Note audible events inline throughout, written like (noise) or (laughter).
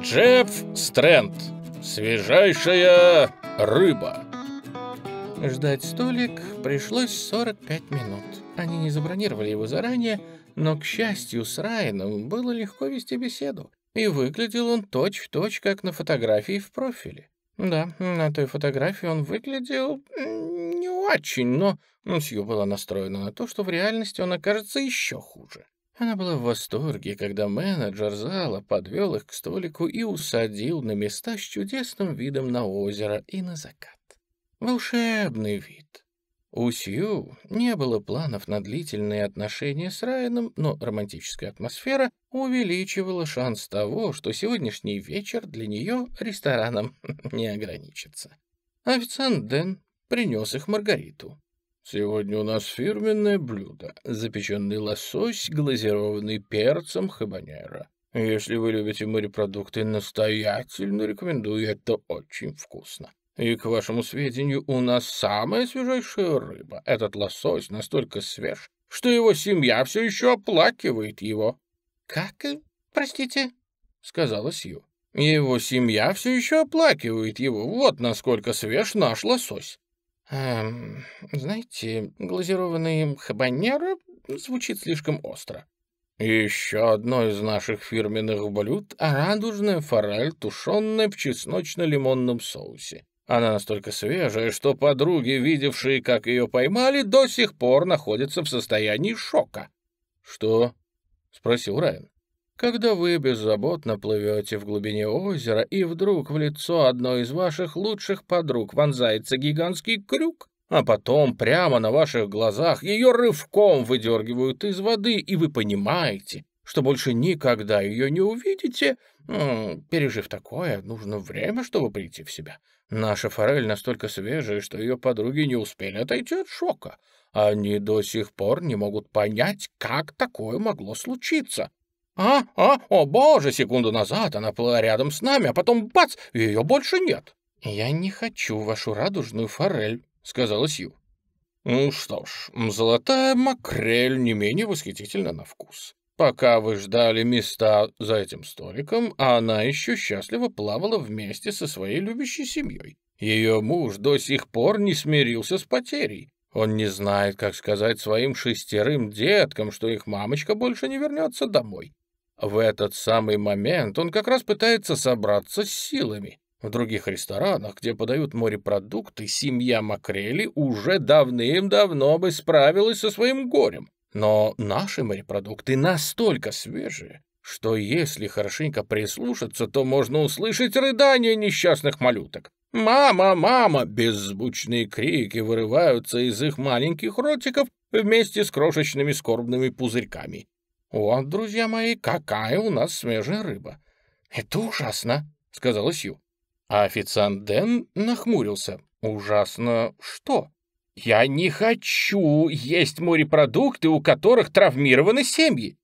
Джефф Стрэнд. Свежайшая рыба. Ждать столик пришлось 45 минут. Они не забронировали его заранее, но, к счастью, с Райаном было легко вести беседу. И выглядел он точь-в-точь, точь, как на фотографии в профиле. Да, на той фотографии он выглядел не очень, но Сью была настроена на то, что в реальности он окажется еще хуже. Она была в восторге, когда менеджер зала подвел их к столику и усадил на места с чудесным видом на озеро и на закат. Волшебный вид. У Сью не было планов на длительные отношения с Райаном, но романтическая атмосфера увеличивала шанс того, что сегодняшний вечер для нее рестораном (laughs) не ограничится. Официант Дэн принес их Маргариту. Сегодня у нас фирменное блюдо — запеченный лосось, глазированный перцем хабанера. Если вы любите морепродукты, настоятельно рекомендую, это очень вкусно. И, к вашему сведению, у нас самая свежайшая рыба. Этот лосось настолько свеж, что его семья все еще оплакивает его. — Как? Простите? — сказала Сью. Его семья все еще оплакивает его. Вот насколько свеж наш лосось. Эм, знаете, глазированный хабанеро звучит слишком остро. Еще одно из наших фирменных блюд — радужная форель, тушенная в чесночно-лимонном соусе. Она настолько свежая, что подруги, видевшие, как ее поймали, до сих пор находятся в состоянии шока. «Что?» — спросил Райан. Когда вы беззаботно плывете в глубине озера, и вдруг в лицо одной из ваших лучших подруг вонзается гигантский крюк, а потом прямо на ваших глазах ее рывком выдергивают из воды, и вы понимаете, что больше никогда ее не увидите, пережив такое, нужно время, чтобы прийти в себя. Наша форель настолько свежая, что ее подруги не успели отойти от шока. Они до сих пор не могут понять, как такое могло случиться. «А, а, о боже, секунду назад она плыла рядом с нами, а потом бац, ее больше нет!» «Я не хочу вашу радужную форель», — сказала Сью. «Ну что ж, золотая макрель не менее восхитительна на вкус. Пока вы ждали места за этим столиком, она еще счастливо плавала вместе со своей любящей семьей. Ее муж до сих пор не смирился с потерей. Он не знает, как сказать своим шестерым деткам, что их мамочка больше не вернется домой. В этот самый момент он как раз пытается собраться с силами. В других ресторанах, где подают морепродукты, семья Макрели уже давным-давно бы справилась со своим горем. Но наши морепродукты настолько свежие, что если хорошенько прислушаться, то можно услышать рыдания несчастных малюток. «Мама, мама!» — беззвучные крики вырываются из их маленьких ротиков вместе с крошечными скорбными пузырьками. «Вот, друзья мои, какая у нас свежая рыба!» «Это ужасно!» — сказала Сью. А официант Дэн нахмурился. «Ужасно что?» «Я не хочу есть морепродукты, у которых травмированы семьи!»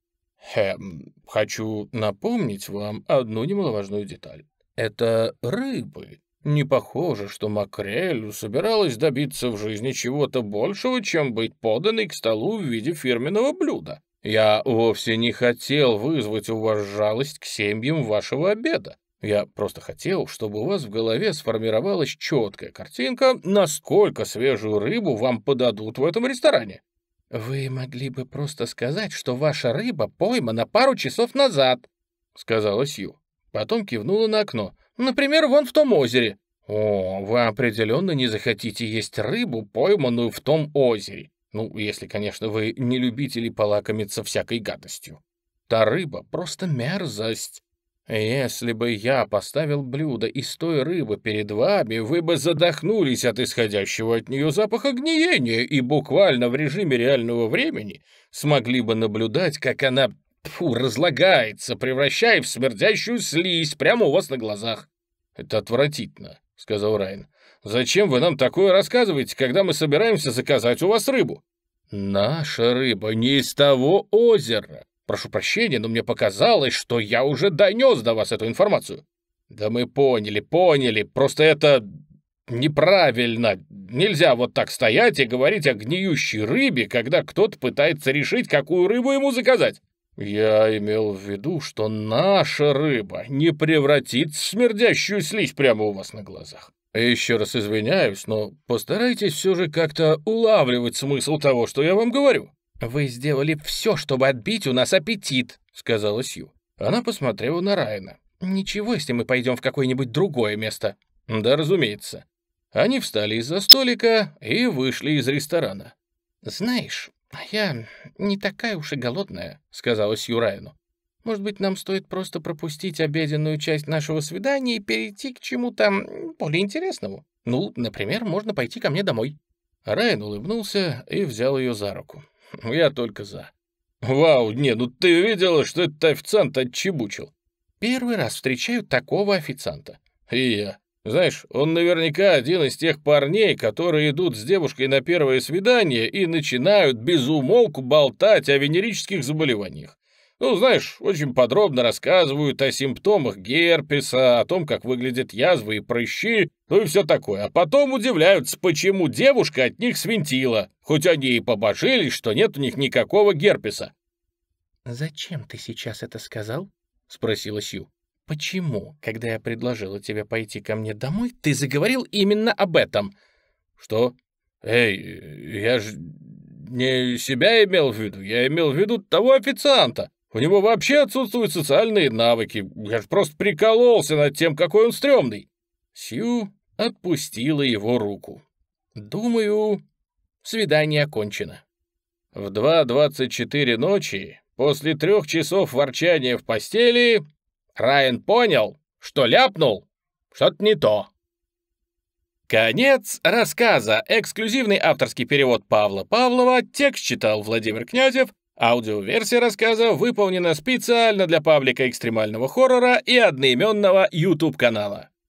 «Хм, хочу напомнить вам одну немаловажную деталь. Это рыбы. Не похоже, что Макрелю собиралась добиться в жизни чего-то большего, чем быть поданной к столу в виде фирменного блюда. Я вовсе не хотел вызвать у вас жалость к семьям вашего обеда. Я просто хотел, чтобы у вас в голове сформировалась четкая картинка, насколько свежую рыбу вам подадут в этом ресторане. «Вы могли бы просто сказать, что ваша рыба поймана пару часов назад», — сказала Сью. Потом кивнула на окно. «Например, вон в том озере». «О, вы определенно не захотите есть рыбу, пойманную в том озере. Ну, если, конечно, вы не любители полакомиться всякой гадостью. Та рыба — просто мерзость. Если бы я поставил блюдо из той рыбы перед вами, вы бы задохнулись от исходящего от нее запаха гниения и буквально в режиме реального времени смогли бы наблюдать, как она фу, разлагается, превращая в смердящую слизь прямо у вас на глазах. «Это отвратительно», — сказал Райан. Зачем вы нам такое рассказываете, когда мы собираемся заказать у вас рыбу? Наша рыба не из того озера. Прошу прощения, но мне показалось, что я уже донес до вас эту информацию. Да мы поняли, поняли, просто это неправильно. Нельзя вот так стоять и говорить о гниющей рыбе, когда кто-то пытается решить, какую рыбу ему заказать. Я имел в виду, что наша рыба не превратит смердящую слизь прямо у вас на глазах. Еще раз извиняюсь, но постарайтесь все же как-то улавливать смысл того, что я вам говорю. Вы сделали все, чтобы отбить у нас аппетит, сказала Сью. Она посмотрела на Райана. Ничего, если мы пойдем в какое-нибудь другое место. Да, разумеется. Они встали из-за столика и вышли из ресторана. «Знаешь, я не такая уж и голодная», — сказала Сью Райану. «Может быть, нам стоит просто пропустить обеденную часть нашего свидания и перейти к чему-то более интересному? Ну, например, можно пойти ко мне домой». Райан улыбнулся и взял ее за руку. «Я только за». «Вау, не, ну ты видела, что этот официант отчебучил?» «Первый раз встречаю такого официанта». «И я. Знаешь, он наверняка один из тех парней, которые идут с девушкой на первое свидание и начинают без умолку болтать о венерических заболеваниях. Ну, знаешь, очень подробно рассказывают о симптомах герпеса, о том, как выглядят язвы и прыщи, ну и все такое. А потом удивляются, почему девушка от них свинтила, хоть они и побожились, что нет у них никакого герпеса. «Зачем ты сейчас это сказал?» — спросила Сью. Почему, когда я предложила тебе пойти ко мне домой, ты заговорил именно об этом? Что? Эй, я же не себя имел в виду, я имел в виду того официанта. У него вообще отсутствуют социальные навыки. Я же просто прикололся над тем, какой он стрёмный. Сью отпустила его руку. Думаю, свидание окончено. В 2.24 ночи, после трех часов ворчания в постели, Райан понял, что ляпнул что-то не то. Конец рассказа. Эксклюзивный авторский перевод Павла Павлова. Текст читал Владимир Князев. Аудиоверсия рассказа выполнена специально для паблика экстремального хоррора и одноименного YouTube-канала.